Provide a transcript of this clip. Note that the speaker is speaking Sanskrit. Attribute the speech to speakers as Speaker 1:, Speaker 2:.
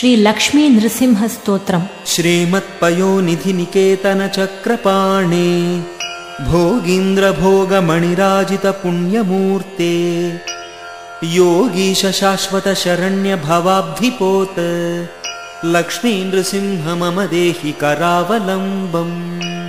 Speaker 1: श्रीलक्ष्मीनृसिंहस्तोत्रम्।
Speaker 2: श्रीमत्पयोनिधिनिकेतनचक्रपाणे भोगीन्द्रभोगमणिराजितपुण्यमूर्ते योगीशशाश्वतशरण्यभवाब्धिपोत चक्रपाणे भोगीन्द्र लक्ष्मीनृसिंह मम देहि करावलम्बम्